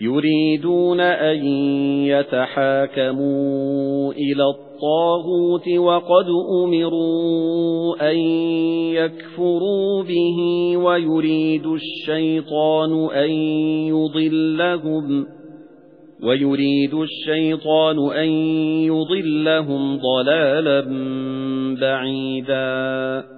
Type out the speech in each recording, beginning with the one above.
يُرِيدُونَ أَن يَتَحَاكَمُوا إِلَى الطَّاغُوتِ وَقَدْ أُمِرُوا أَن يَكْفُرُوا بِهِ وَيُرِيدُ الشَّيْطَانُ أَن يُضِلَّهُمْ وَيُرِيدُ الشَّيْطَانُ أَن يُضِلَّهُمْ ضَلَالًا بَعِيدًا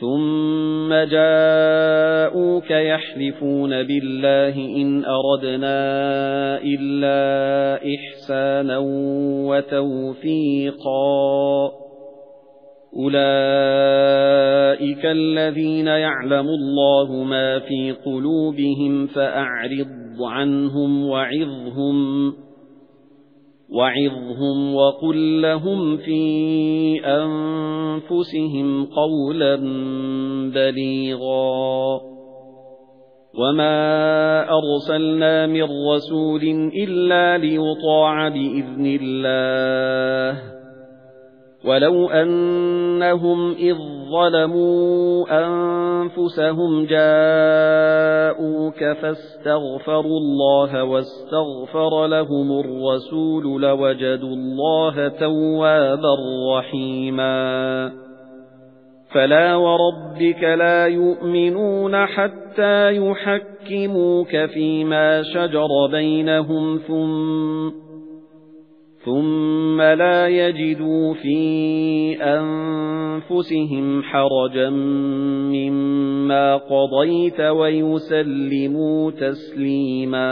ثُمَّ جَاءُوكَ يَحْلِفُونَ بِاللَّهِ إِنْ أَرَدْنَا إِلَّا إِحْسَانًا وَتَوْفِيقًا أُولَئِكَ الَّذِينَ يَعْلَمُ اللَّهُ مَا فِي قُلُوبِهِمْ فَأَعْرِضْ عَنْهُمْ وَعِظْهُمْ وَعِظْهُمْ وَقُل لَّهُمْ فِي أَنفُسِهِمْ قَوْلًا بَلِيغًا. وَمَا أَرْسَلْنَا مِن رَّسُولٍ إِلَّا لِيُطَاعَ بِإِذْنِ اللَّهِ. وَلَوْ أَنَّهُمْ إِذ ظَلَمُوا أَنفُسَهُمْ جَاءُوكَ فَاسْتَغْفَرُوا اللَّهَ وَاسْتَغْفَرَ لَهُمُ الرَّسُولُ لَوَجَدُوا اللَّهَ تَوَّابًا رَّحِيمًا فَلَا وَرَبِّكَ لَا يُؤْمِنُونَ حَتَّى يُحَكِّمُوكَ فِيمَا شَجَرَ بَيْنَهُمْ ثُمَّ ثُمَّ لَا يَجِدُوا فِي أَنفُسِهِمْ حَرَجًا مِّمَّا قَضَيْتَ وَيُسَلِّمُوا تَسْلِيمًا